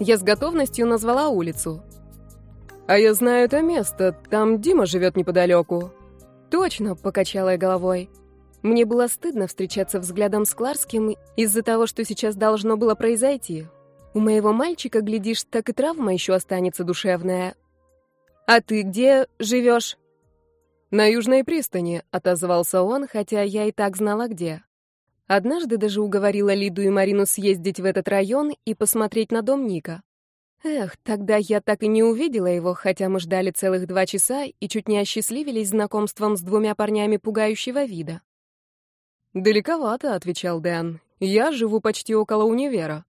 Я с готовностью назвала улицу. «А я знаю это место, там Дима живет неподалеку». «Точно», — покачала я головой. Мне было стыдно встречаться взглядом с Кларским из-за того, что сейчас должно было произойти. У моего мальчика, глядишь, так и травма еще останется душевная. «А ты где живешь?» «На Южной пристани», — отозвался он, хотя я и так знала, где. Однажды даже уговорила Лиду и Марину съездить в этот район и посмотреть на дом Ника. Эх, тогда я так и не увидела его, хотя мы ждали целых два часа и чуть не осчастливились знакомством с двумя парнями пугающего вида. «Далековато», — отвечал Дэн. «Я живу почти около универа».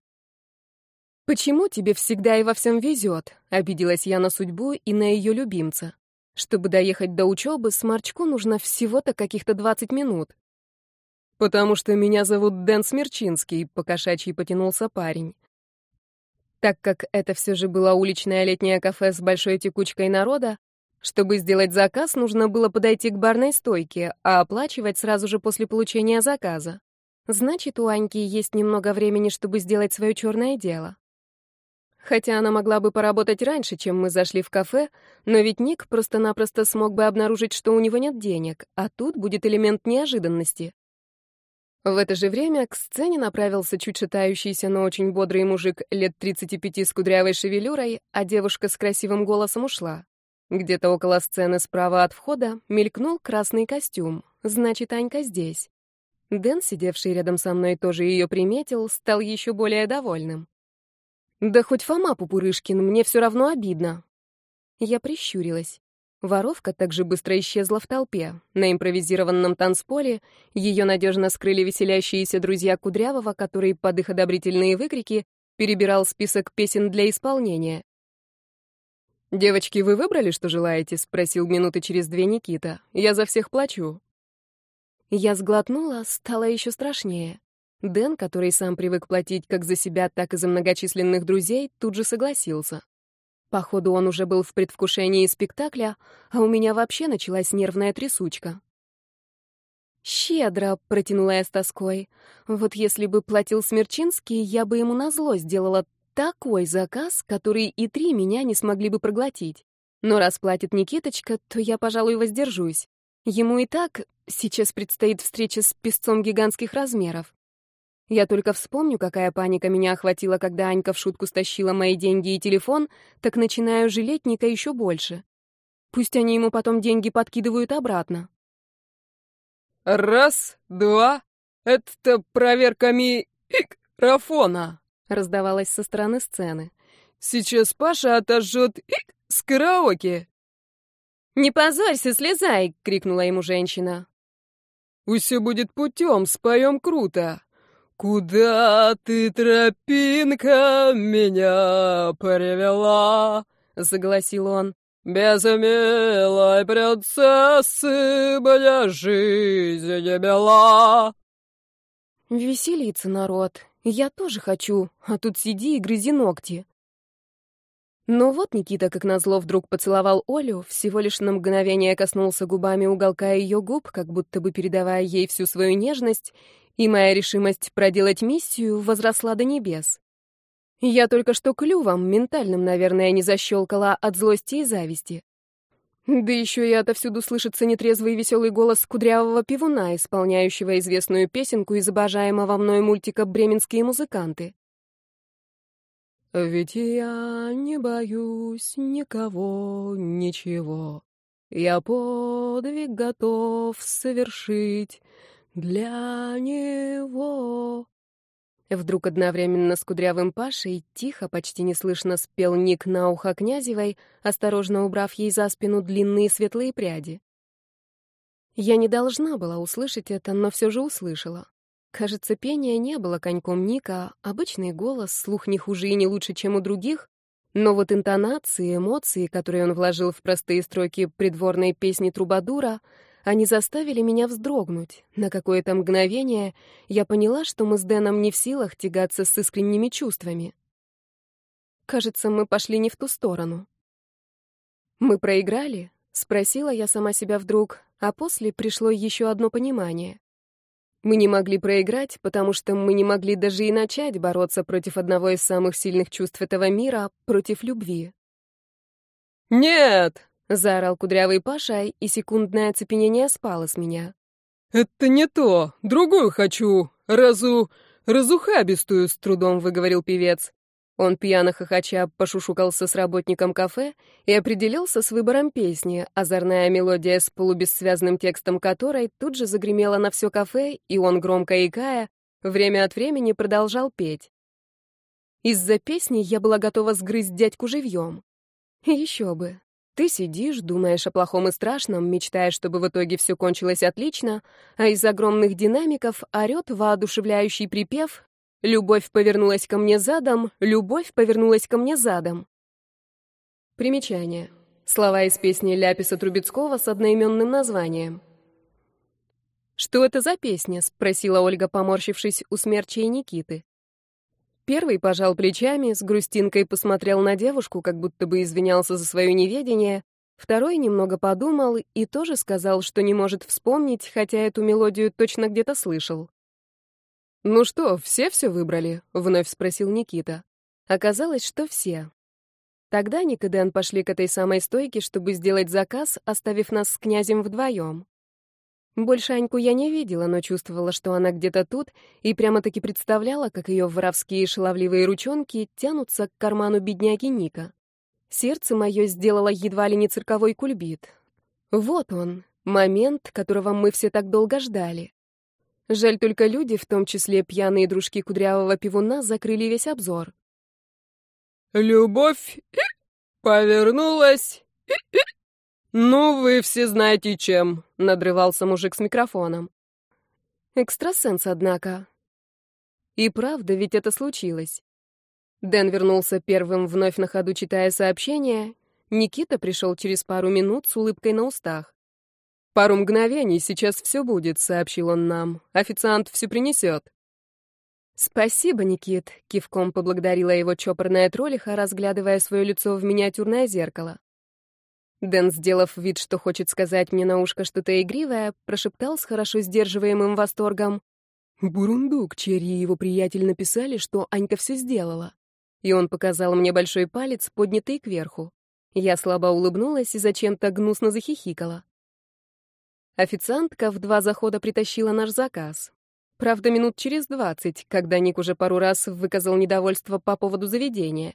«Почему тебе всегда и во всем везет?» — обиделась я на судьбу и на ее любимца. «Чтобы доехать до учебы, сморчку нужно всего-то каких-то 20 минут». «Потому что меня зовут Дэн Смерчинский», — покошачий потянулся парень. Так как это все же было уличное летнее кафе с большой текучкой народа, чтобы сделать заказ, нужно было подойти к барной стойке, а оплачивать сразу же после получения заказа. Значит, у Аньки есть немного времени, чтобы сделать свое черное дело. Хотя она могла бы поработать раньше, чем мы зашли в кафе, но ведь Ник просто-напросто смог бы обнаружить, что у него нет денег, а тут будет элемент неожиданности. В это же время к сцене направился чуть шатающийся, но очень бодрый мужик лет 35 с кудрявой шевелюрой, а девушка с красивым голосом ушла. Где-то около сцены справа от входа мелькнул красный костюм. Значит, Анька здесь. Дэн, сидевший рядом со мной, тоже ее приметил, стал еще более довольным. «Да хоть Фома Пупурышкин, мне все равно обидно». Я прищурилась. Воровка также быстро исчезла в толпе. На импровизированном танцполе ее надежно скрыли веселящиеся друзья Кудрявого, который под их одобрительные выкрики перебирал список песен для исполнения. «Девочки, вы выбрали, что желаете?» — спросил минуты через две Никита. «Я за всех плачу». Я сглотнула, стало еще страшнее. Дэн, который сам привык платить как за себя, так и за многочисленных друзей, тут же согласился. Походу, он уже был в предвкушении спектакля, а у меня вообще началась нервная трясучка. «Щедро», — протянула я с тоской. «Вот если бы платил Смерчинский, я бы ему назло сделала такой заказ, который и три меня не смогли бы проглотить. Но раз платит Никиточка, то я, пожалуй, воздержусь. Ему и так сейчас предстоит встреча с песцом гигантских размеров. Я только вспомню, какая паника меня охватила, когда Анька в шутку стащила мои деньги и телефон, так начинаю жалеть Ника еще больше. Пусть они ему потом деньги подкидывают обратно. «Раз, два, это проверка микрофона», — раздавалось со стороны сцены. «Сейчас Паша отожжет с караоке». «Не позорься, слезай!» — крикнула ему женщина. «Все будет путем, споем круто!» «Куда ты, тропинка, меня привела?» — загласил он. «Без милой принцессы мне жизнь не бела». Веселиться народ. Я тоже хочу, а тут сиди и грызи ногти. Но вот Никита, как назло, вдруг поцеловал Олю, всего лишь на мгновение коснулся губами уголка ее губ, как будто бы передавая ей всю свою нежность, и моя решимость проделать миссию возросла до небес. Я только что клювом, ментальным, наверное, не защелкала от злости и зависти. Да еще и отовсюду слышится нетрезвый веселый голос кудрявого пивуна, исполняющего известную песенку из обожаемого мной мультика «Бременские музыканты». «Ведь я не боюсь никого, ничего. Я подвиг готов совершить, для него. Вдруг одновременно с кудрявым Пашей тихо, почти неслышно спел Ник на ухо Князевой, осторожно убрав ей за спину длинные светлые пряди. Я не должна была услышать это, но все же услышала. Кажется, пение не было коньком Ника, обычный голос, слух не хуже и не лучше, чем у других, но вот интонации, эмоции, которые он вложил в простые строки придворной песни Трубадура — они заставили меня вздрогнуть. На какое-то мгновение я поняла, что мы с Дэном не в силах тягаться с искренними чувствами. Кажется, мы пошли не в ту сторону. «Мы проиграли?» — спросила я сама себя вдруг, а после пришло еще одно понимание. Мы не могли проиграть, потому что мы не могли даже и начать бороться против одного из самых сильных чувств этого мира, против любви. «Нет!» — заорал кудрявый Паша, и секундное оцепенение спало с меня. «Это не то. Другую хочу. Разу... разухабистую», — с трудом выговорил певец. Он пьяно хохоча пошушукался с работником кафе и определился с выбором песни, озорная мелодия с полубессвязным текстом которой тут же загремела на все кафе, и он, громко икая, время от времени продолжал петь. Из-за песни я была готова сгрызть дядьку живьем. Еще бы. Ты сидишь, думаешь о плохом и страшном, мечтаешь, чтобы в итоге все кончилось отлично, а из огромных динамиков орет воодушевляющий припев «Любовь повернулась ко мне задом, любовь повернулась ко мне задом». Примечание. Слова из песни Ляписа Трубецкого с одноименным названием. «Что это за песня?» — спросила Ольга, поморщившись у смерчей Никиты. Первый пожал плечами, с грустинкой посмотрел на девушку, как будто бы извинялся за свое неведение. Второй немного подумал и тоже сказал, что не может вспомнить, хотя эту мелодию точно где-то слышал. «Ну что, все все выбрали?» — вновь спросил Никита. Оказалось, что все. Тогда Ник и Дэн пошли к этой самой стойке, чтобы сделать заказ, оставив нас с князем вдвоем. Больше Аньку я не видела, но чувствовала, что она где-то тут, и прямо-таки представляла, как ее воровские шаловливые ручонки тянутся к карману бедняги Ника. Сердце мое сделало едва ли не цирковой кульбит. Вот он, момент, которого мы все так долго ждали. Жаль только люди, в том числе пьяные дружки кудрявого пивуна, закрыли весь обзор. «Любовь повернулась «Ну, вы все знаете чем», — надрывался мужик с микрофоном. Экстрасенс, однако. И правда, ведь это случилось. Дэн вернулся первым, вновь на ходу читая сообщение. Никита пришел через пару минут с улыбкой на устах. «Пару мгновений, сейчас все будет», — сообщил он нам. «Официант все принесет». «Спасибо, Никит», — кивком поблагодарила его чопорная троллиха, разглядывая свое лицо в миниатюрное зеркало. Дэн, сделав вид, что хочет сказать мне на ушко что-то игривое, прошептал с хорошо сдерживаемым восторгом. «Бурундук, Черри его приятель написали, что Анька все сделала». И он показал мне большой палец, поднятый кверху. Я слабо улыбнулась и зачем-то гнусно захихикала. Официантка в два захода притащила наш заказ. Правда, минут через двадцать, когда Ник уже пару раз выказал недовольство по поводу заведения.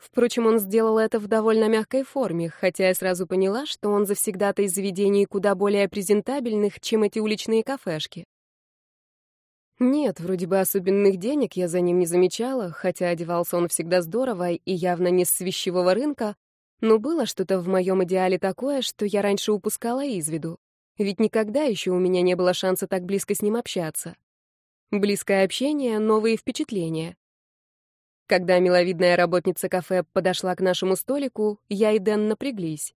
Впрочем, он сделал это в довольно мягкой форме, хотя я сразу поняла, что он завсегда-то из заведений куда более презентабельных, чем эти уличные кафешки. Нет, вроде бы особенных денег я за ним не замечала, хотя одевался он всегда здорово и явно не с вещевого рынка, но было что-то в моем идеале такое, что я раньше упускала из виду. Ведь никогда еще у меня не было шанса так близко с ним общаться. Близкое общение — новые впечатления. Когда миловидная работница кафе подошла к нашему столику, я и Дэн напряглись.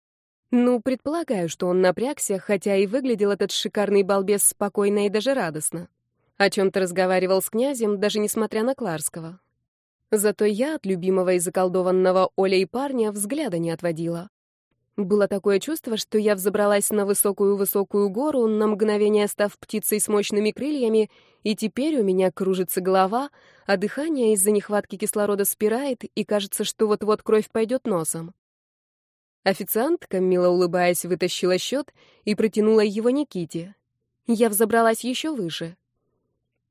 Ну, предполагаю, что он напрягся, хотя и выглядел этот шикарный балбес спокойно и даже радостно. О чем-то разговаривал с князем, даже несмотря на Кларского. Зато я от любимого и заколдованного Олей парня взгляда не отводила. Было такое чувство, что я взобралась на высокую-высокую гору, на мгновение став птицей с мощными крыльями, и теперь у меня кружится голова, а дыхание из-за нехватки кислорода спирает, и кажется, что вот-вот кровь пойдет носом. Официантка, мило улыбаясь, вытащила счет и протянула его Никите. Я взобралась еще выше.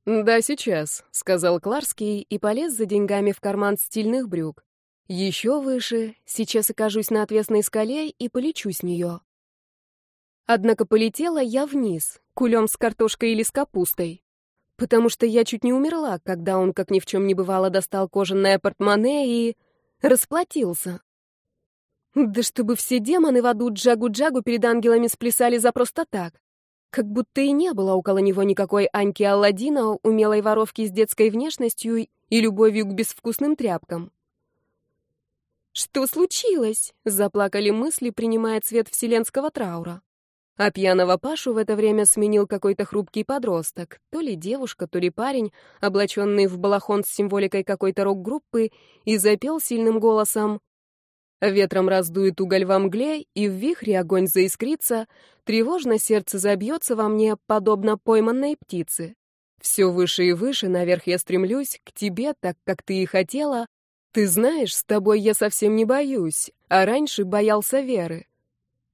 «Да, сейчас», — сказал Кларский и полез за деньгами в карман стильных брюк. Еще выше, сейчас окажусь на отвесной скале и полечу с нее. Однако полетела я вниз, кулем с картошкой или с капустой. Потому что я чуть не умерла, когда он, как ни в чем не бывало, достал кожаное портмоне и... расплатился. Да чтобы все демоны в аду джагу-джагу перед ангелами сплясали за просто так. Как будто и не было около него никакой Аньки Алладина, умелой воровки с детской внешностью и любовью к безвкусным тряпкам. «Что случилось?» — заплакали мысли, принимая цвет вселенского траура. А пьяного Пашу в это время сменил какой-то хрупкий подросток, то ли девушка, то ли парень, облаченный в балахон с символикой какой-то рок-группы, и запел сильным голосом Ветром раздует уголь во мгле, и в вихре огонь заискрится, тревожно сердце забьется во мне, подобно пойманной птице. Все выше и выше, наверх я стремлюсь, к тебе, так как ты и хотела. Ты знаешь, с тобой я совсем не боюсь, а раньше боялся веры.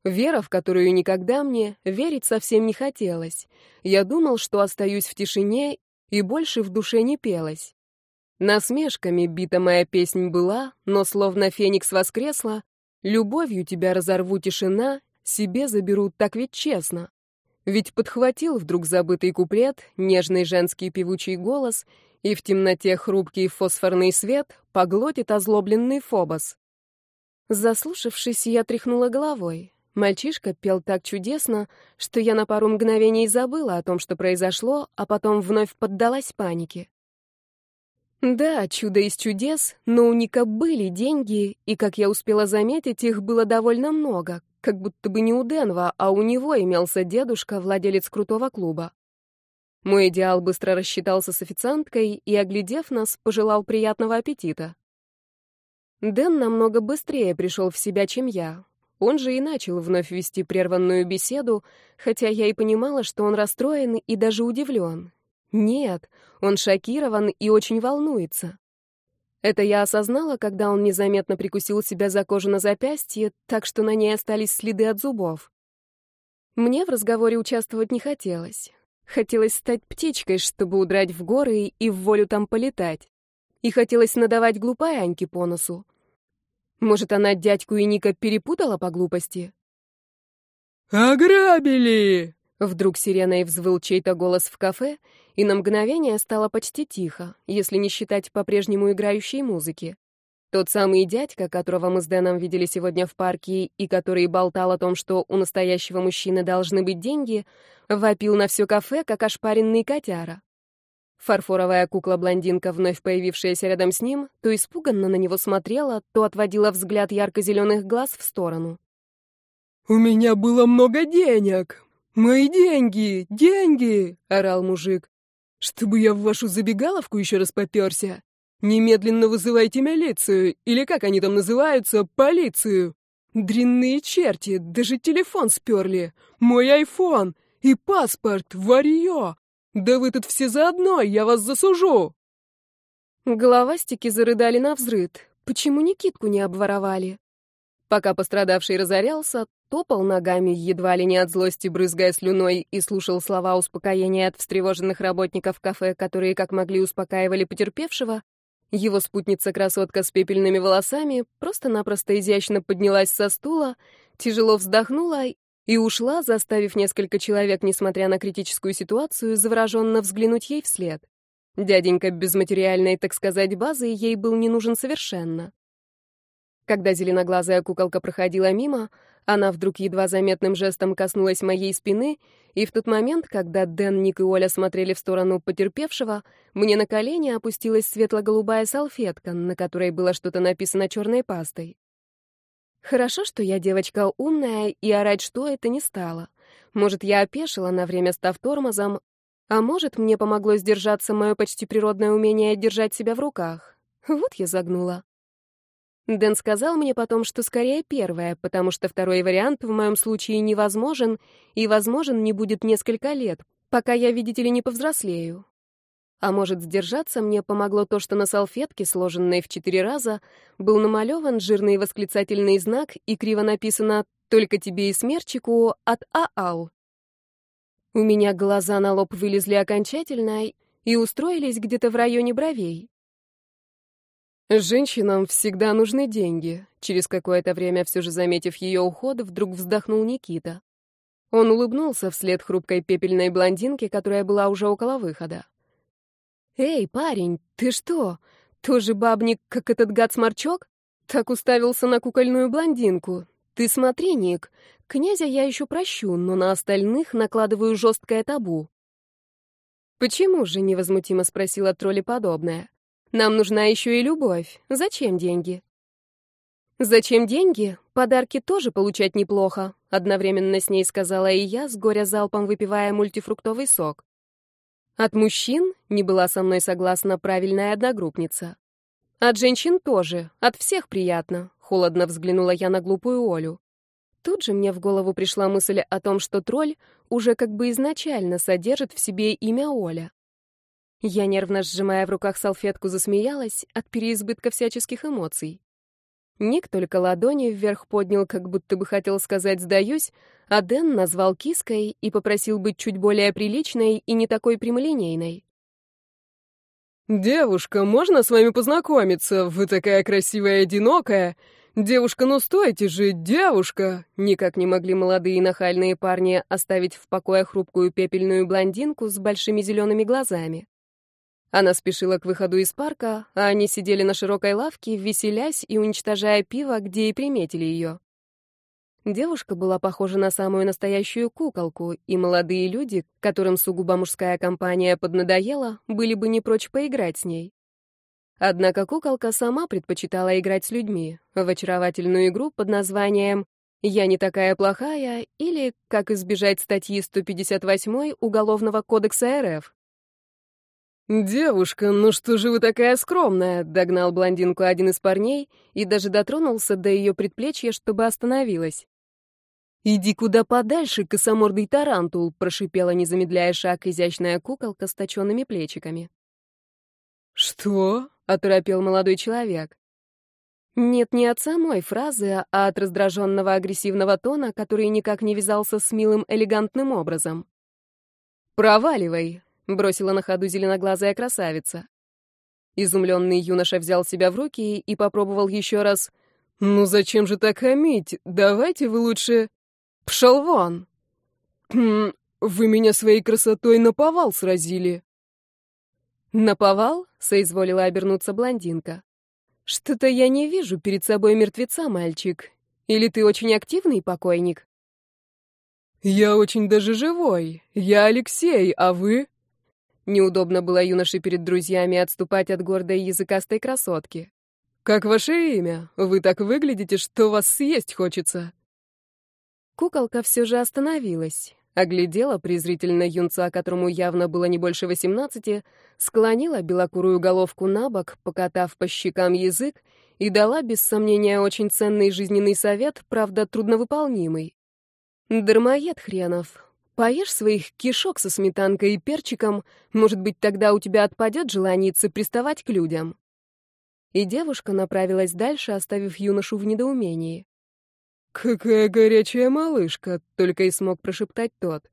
Вера, в которую никогда мне верить совсем не хотелось. Я думал, что остаюсь в тишине, и больше в душе не пелось. Насмешками бита моя песнь была, но словно феникс воскресла, любовью тебя разорву тишина, себе заберу так ведь честно. Ведь подхватил вдруг забытый куплет, нежный женский певучий голос, и в темноте хрупкий фосфорный свет поглотит озлобленный фобос. Заслушавшись, я тряхнула головой. Мальчишка пел так чудесно, что я на пару мгновений забыла о том, что произошло, а потом вновь поддалась панике. Да, чудо из чудес, но у Ника были деньги, и, как я успела заметить, их было довольно много, как будто бы не у Денва, а у него имелся дедушка, владелец крутого клуба. Мой идеал быстро рассчитался с официанткой и, оглядев нас, пожелал приятного аппетита. Дэн намного быстрее пришел в себя, чем я. Он же и начал вновь вести прерванную беседу, хотя я и понимала, что он расстроен и даже удивлен. Нет, он шокирован и очень волнуется. Это я осознала, когда он незаметно прикусил себя за кожу на запястье, так что на ней остались следы от зубов. Мне в разговоре участвовать не хотелось. Хотелось стать птичкой, чтобы удрать в горы и в волю там полетать. И хотелось надавать глупой Аньке по носу. Может, она дядьку и Ника перепутала по глупости? «Ограбили!» Вдруг сиреной взвыл чей-то голос в кафе, и на мгновение стало почти тихо, если не считать по-прежнему играющей музыки. Тот самый дядька, которого мы с Дэном видели сегодня в парке и который болтал о том, что у настоящего мужчины должны быть деньги, вопил на все кафе, как ошпаренный котяра. Фарфоровая кукла-блондинка, вновь появившаяся рядом с ним, то испуганно на него смотрела, то отводила взгляд ярко-зеленых глаз в сторону. «У меня было много денег! Мои деньги! Деньги!» — орал мужик. «Чтобы я в вашу забегаловку еще раз поперся? Немедленно вызывайте милицию, или как они там называются, полицию! Дрянные черти, даже телефон сперли! Мой айфон! И паспорт! Варье! Да вы тут все заодно, я вас засужу!» Головастики зарыдали на взрыд. Почему Никитку не обворовали? Пока пострадавший разорялся, топал ногами, едва ли не от злости, брызгая слюной, и слушал слова успокоения от встревоженных работников кафе, которые как могли успокаивали потерпевшего, его спутница-красотка с пепельными волосами просто-напросто изящно поднялась со стула, тяжело вздохнула и ушла, заставив несколько человек, несмотря на критическую ситуацию, завороженно взглянуть ей вслед. Дяденька без материальной, так сказать, базы ей был не нужен совершенно. Когда зеленоглазая куколка проходила мимо, она вдруг едва заметным жестом коснулась моей спины, и в тот момент, когда Дэн, Ник и Оля смотрели в сторону потерпевшего, мне на колени опустилась светло-голубая салфетка, на которой было что-то написано черной пастой. Хорошо, что я девочка умная, и орать что это не стала. Может, я опешила на время, став тормозом, а может, мне помогло сдержаться мое почти природное умение держать себя в руках. Вот я загнула. Дэн сказал мне потом, что скорее первое, потому что второй вариант в моем случае невозможен и возможен не будет несколько лет, пока я, видите ли, не повзрослею. А может, сдержаться мне помогло то, что на салфетке, сложенной в четыре раза, был намалеван жирный восклицательный знак и криво написано «Только тебе и смерчику от ААЛ». У меня глаза на лоб вылезли окончательно и устроились где-то в районе бровей. Женщинам всегда нужны деньги. Через какое-то время, все же заметив ее уход, вдруг вздохнул Никита. Он улыбнулся вслед хрупкой пепельной блондинке, которая была уже около выхода. «Эй, парень, ты что, тоже бабник, как этот гад-сморчок? Так уставился на кукольную блондинку. Ты смотри, Ник, князя я еще прощу, но на остальных накладываю жесткое табу». «Почему же?» — невозмутимо спросила тролли подобное. Нам нужна еще и любовь. Зачем деньги? Зачем деньги? Подарки тоже получать неплохо, одновременно с ней сказала и я, с горя залпом выпивая мультифруктовый сок. От мужчин не была со мной согласна правильная одногруппница. От женщин тоже, от всех приятно. Холодно взглянула я на глупую Олю. Тут же мне в голову пришла мысль о том, что тролль уже как бы изначально содержит в себе имя Оля. Я, нервно сжимая в руках салфетку, засмеялась от переизбытка всяческих эмоций. Ник только ладони вверх поднял, как будто бы хотел сказать «сдаюсь», а Дэн назвал киской и попросил быть чуть более приличной и не такой прямолинейной. «Девушка, можно с вами познакомиться? Вы такая красивая и одинокая. Девушка, ну стойте же, девушка!» Никак не могли молодые нахальные парни оставить в покое хрупкую пепельную блондинку с большими зелеными глазами. Она спешила к выходу из парка, а они сидели на широкой лавке, веселясь и уничтожая пиво, где и приметили ее. Девушка была похожа на самую настоящую куколку, и молодые люди, которым сугубо мужская компания поднадоела, были бы не прочь поиграть с ней. Однако куколка сама предпочитала играть с людьми в очаровательную игру под названием «Я не такая плохая» или «Как избежать статьи 158 Уголовного кодекса РФ». «Девушка, ну что же вы такая скромная?» — догнал блондинку один из парней и даже дотронулся до ее предплечья, чтобы остановилась. «Иди куда подальше, косомордый тарантул!» — прошипела, не замедляя шаг, изящная куколка с точенными плечиками. «Что?» — оторопел молодой человек. Нет, не от самой фразы, а от раздраженного агрессивного тона, который никак не вязался с милым элегантным образом. «Проваливай!» Бросила на ходу зеленоглазая красавица. Изумленный юноша взял себя в руки и попробовал еще раз. «Ну зачем же так хамить? Давайте вы лучше...» «Пшел вон!» «Хм, «Вы меня своей красотой наповал сразили». «Наповал?» — соизволила обернуться блондинка. «Что-то я не вижу перед собой мертвеца, мальчик. Или ты очень активный покойник?» «Я очень даже живой. Я Алексей, а вы?» Неудобно было юноше перед друзьями отступать от гордой языкастой красотки. «Как ваше имя? Вы так выглядите, что вас съесть хочется». Куколка все же остановилась, оглядела презрительно юнца, которому явно было не больше восемнадцати, склонила белокурую головку на бок, покатав по щекам язык, и дала, без сомнения, очень ценный жизненный совет, правда, трудновыполнимый. «Дармоед хренов, Поешь своих кишок со сметанкой и перчиком, может быть, тогда у тебя отпадет желание приставать к людям. И девушка направилась дальше, оставив юношу в недоумении. «Какая горячая малышка!» — только и смог прошептать тот.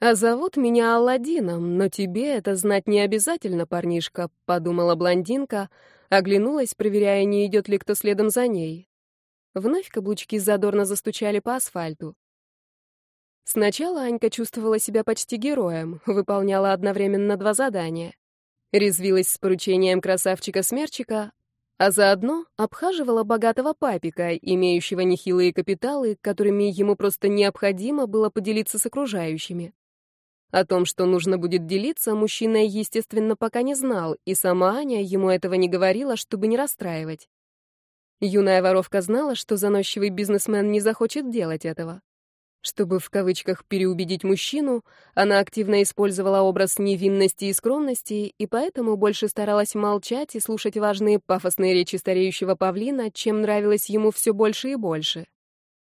«А зовут меня Алладином, но тебе это знать не обязательно, парнишка», — подумала блондинка, оглянулась, проверяя, не идет ли кто следом за ней. Вновь каблучки задорно застучали по асфальту. Сначала Анька чувствовала себя почти героем, выполняла одновременно два задания. Резвилась с поручением красавчика-смерчика, а заодно обхаживала богатого папика, имеющего нехилые капиталы, которыми ему просто необходимо было поделиться с окружающими. О том, что нужно будет делиться, мужчина, естественно, пока не знал, и сама Аня ему этого не говорила, чтобы не расстраивать. Юная воровка знала, что заносчивый бизнесмен не захочет делать этого. Чтобы в кавычках переубедить мужчину, она активно использовала образ невинности и скромности, и поэтому больше старалась молчать и слушать важные пафосные речи стареющего павлина, чем нравилось ему все больше и больше.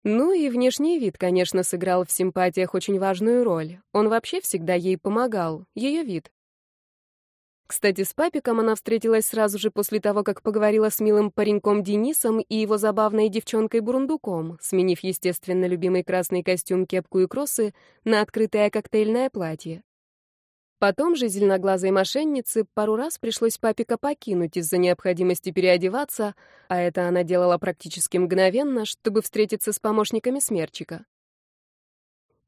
Ну и внешний вид, конечно, сыграл в симпатиях очень важную роль. Он вообще всегда ей помогал, ее вид. Кстати, с папиком она встретилась сразу же после того, как поговорила с милым пареньком Денисом и его забавной девчонкой Бурундуком, сменив, естественно, любимый красный костюм, кепку и кроссы на открытое коктейльное платье. Потом же зеленоглазой мошеннице пару раз пришлось папика покинуть из-за необходимости переодеваться, а это она делала практически мгновенно, чтобы встретиться с помощниками смерчика.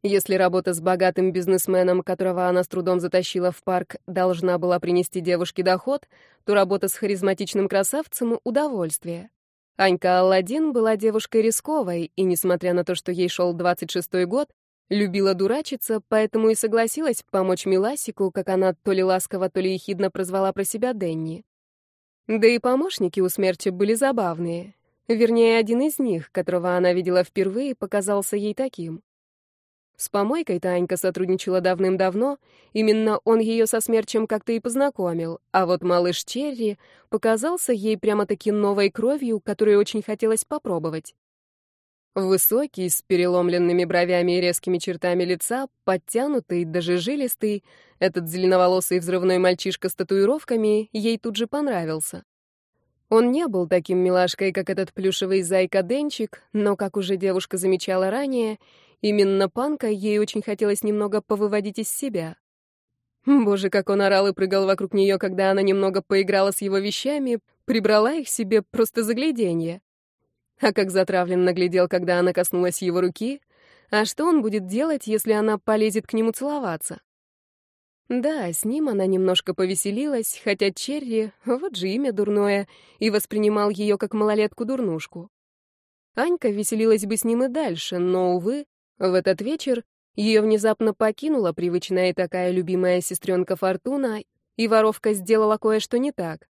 Если работа с богатым бизнесменом, которого она с трудом затащила в парк, должна была принести девушке доход, то работа с харизматичным красавцем — удовольствие. Анька Алладин была девушкой рисковой, и, несмотря на то, что ей шел 26-й год, любила дурачиться, поэтому и согласилась помочь Миласику, как она то ли ласково, то ли ехидно прозвала про себя Денни. Да и помощники у смерти были забавные. Вернее, один из них, которого она видела впервые, показался ей таким. С помойкой Танька сотрудничала давным-давно, именно он ее со смерчем как-то и познакомил, а вот малыш Черри показался ей прямо-таки новой кровью, которую очень хотелось попробовать. Высокий, с переломленными бровями и резкими чертами лица, подтянутый, даже жилистый, этот зеленоволосый взрывной мальчишка с татуировками ей тут же понравился. Он не был таким милашкой, как этот плюшевый зайка-денчик, но, как уже девушка замечала ранее, именно Панка ей очень хотелось немного повыводить из себя. Боже, как он орал и прыгал вокруг нее, когда она немного поиграла с его вещами, прибрала их себе просто загляденье. А как затравленно глядел, когда она коснулась его руки. А что он будет делать, если она полезет к нему целоваться? Да, с ним она немножко повеселилась, хотя Черри, вот же имя дурное, и воспринимал ее как малолетку-дурнушку. Анька веселилась бы с ним и дальше, но, увы, в этот вечер ее внезапно покинула привычная и такая любимая сестренка Фортуна, и воровка сделала кое-что не так.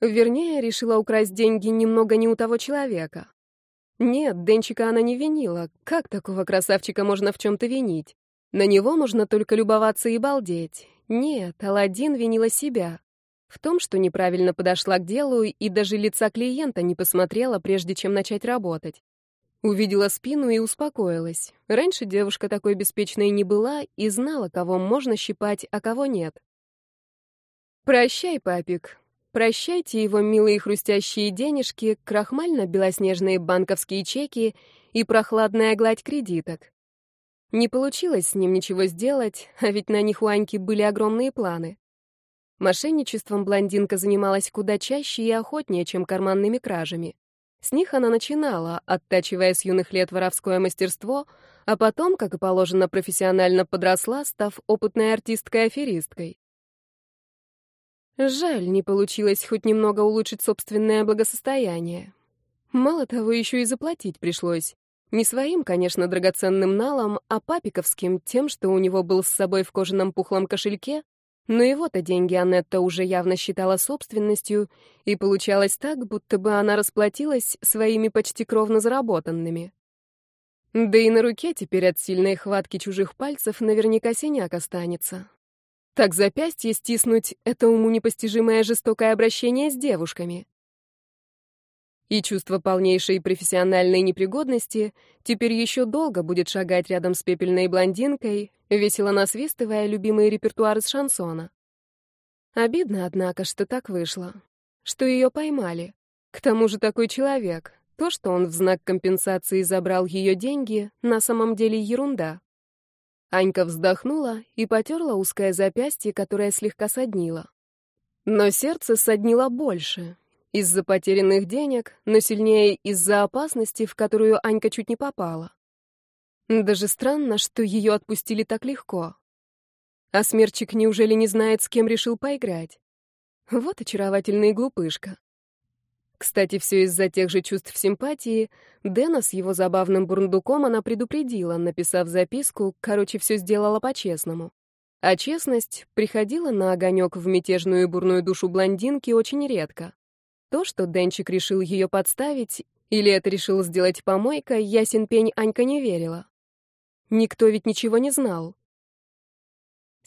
Вернее, решила украсть деньги немного не у того человека. Нет, Денчика она не винила. Как такого красавчика можно в чем-то винить? На него можно только любоваться и балдеть. Нет, Аладдин винила себя. В том, что неправильно подошла к делу и даже лица клиента не посмотрела, прежде чем начать работать. Увидела спину и успокоилась. Раньше девушка такой беспечной не была и знала, кого можно щипать, а кого нет. «Прощай, папик», Прощайте его милые хрустящие денежки, крахмально-белоснежные банковские чеки и прохладная гладь кредиток. Не получилось с ним ничего сделать, а ведь на них у Аньки были огромные планы. Мошенничеством блондинка занималась куда чаще и охотнее, чем карманными кражами. С них она начинала, оттачивая с юных лет воровское мастерство, а потом, как и положено, профессионально подросла, став опытной артисткой-аферисткой. Жаль, не получилось хоть немного улучшить собственное благосостояние. Мало того, еще и заплатить пришлось. Не своим, конечно, драгоценным налом, а папиковским, тем, что у него был с собой в кожаном пухлом кошельке, но его-то деньги Анетта уже явно считала собственностью, и получалось так, будто бы она расплатилась своими почти кровно заработанными. Да и на руке теперь от сильной хватки чужих пальцев наверняка синяк останется. Так запястье стиснуть — это уму непостижимое жестокое обращение с девушками. И чувство полнейшей профессиональной непригодности теперь еще долго будет шагать рядом с пепельной блондинкой, весело насвистывая любимый репертуар из шансона. Обидно, однако, что так вышло. Что ее поймали. К тому же такой человек. То, что он в знак компенсации забрал ее деньги, на самом деле ерунда. Анька вздохнула и потерла узкое запястье, которое слегка соднило. Но сердце соднило больше. Из-за потерянных денег, но сильнее из-за опасности, в которую Анька чуть не попала. Даже странно, что ее отпустили так легко. А Смерчик неужели не знает, с кем решил поиграть? Вот очаровательный глупышка. Кстати, все из-за тех же чувств симпатии. Дэна с его забавным бурундуком она предупредила, написав записку, короче, все сделала по-честному. А честность приходила на огонек в мятежную и бурную душу блондинки очень редко. То, что Денчик решил ее подставить, или это решил сделать помойка, ясен пень Анька не верила. Никто ведь ничего не знал.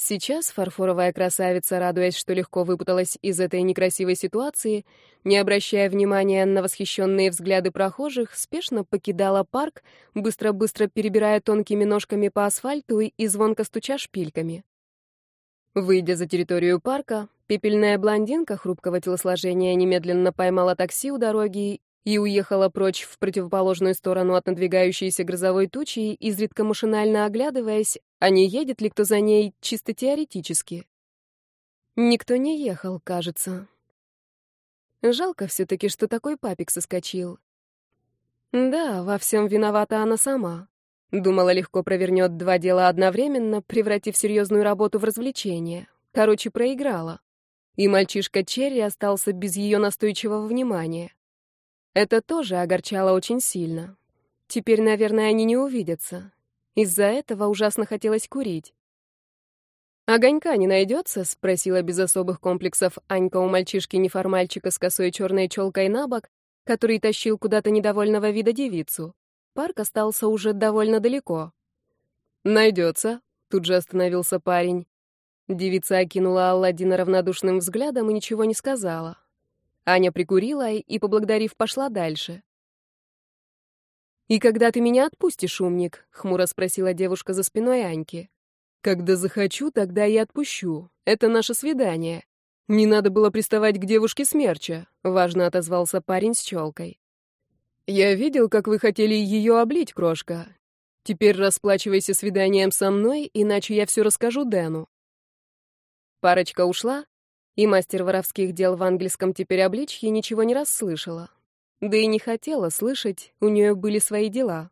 Сейчас фарфоровая красавица, радуясь, что легко выпуталась из этой некрасивой ситуации, не обращая внимания на восхищенные взгляды прохожих, спешно покидала парк, быстро-быстро перебирая тонкими ножками по асфальту и звонко стуча шпильками. Выйдя за территорию парка, пепельная блондинка хрупкого телосложения немедленно поймала такси у дороги и уехала прочь в противоположную сторону от надвигающейся грозовой тучи, изредка машинально оглядываясь, а не едет ли кто за ней чисто теоретически. Никто не ехал, кажется. Жалко все-таки, что такой папик соскочил. Да, во всем виновата она сама. Думала, легко провернет два дела одновременно, превратив серьезную работу в развлечение. Короче, проиграла. И мальчишка Черри остался без ее настойчивого внимания. Это тоже огорчало очень сильно. Теперь, наверное, они не увидятся. Из-за этого ужасно хотелось курить. «Огонька не найдется?» — спросила без особых комплексов Анька у мальчишки-неформальчика с косой черной челкой на бок, который тащил куда-то недовольного вида девицу. Парк остался уже довольно далеко. Найдется. Тут же остановился парень. Девица окинула Алладина равнодушным взглядом и ничего не сказала. Аня прикурила и, поблагодарив, пошла дальше. «И когда ты меня отпустишь, умник?» — хмуро спросила девушка за спиной Аньки. «Когда захочу, тогда и отпущу. Это наше свидание. Не надо было приставать к девушке смерча», — важно отозвался парень с челкой. «Я видел, как вы хотели ее облить, крошка. Теперь расплачивайся свиданием со мной, иначе я все расскажу Дэну». Парочка ушла, и мастер воровских дел в английском теперь обличье ничего не расслышала. Да и не хотела слышать, у нее были свои дела.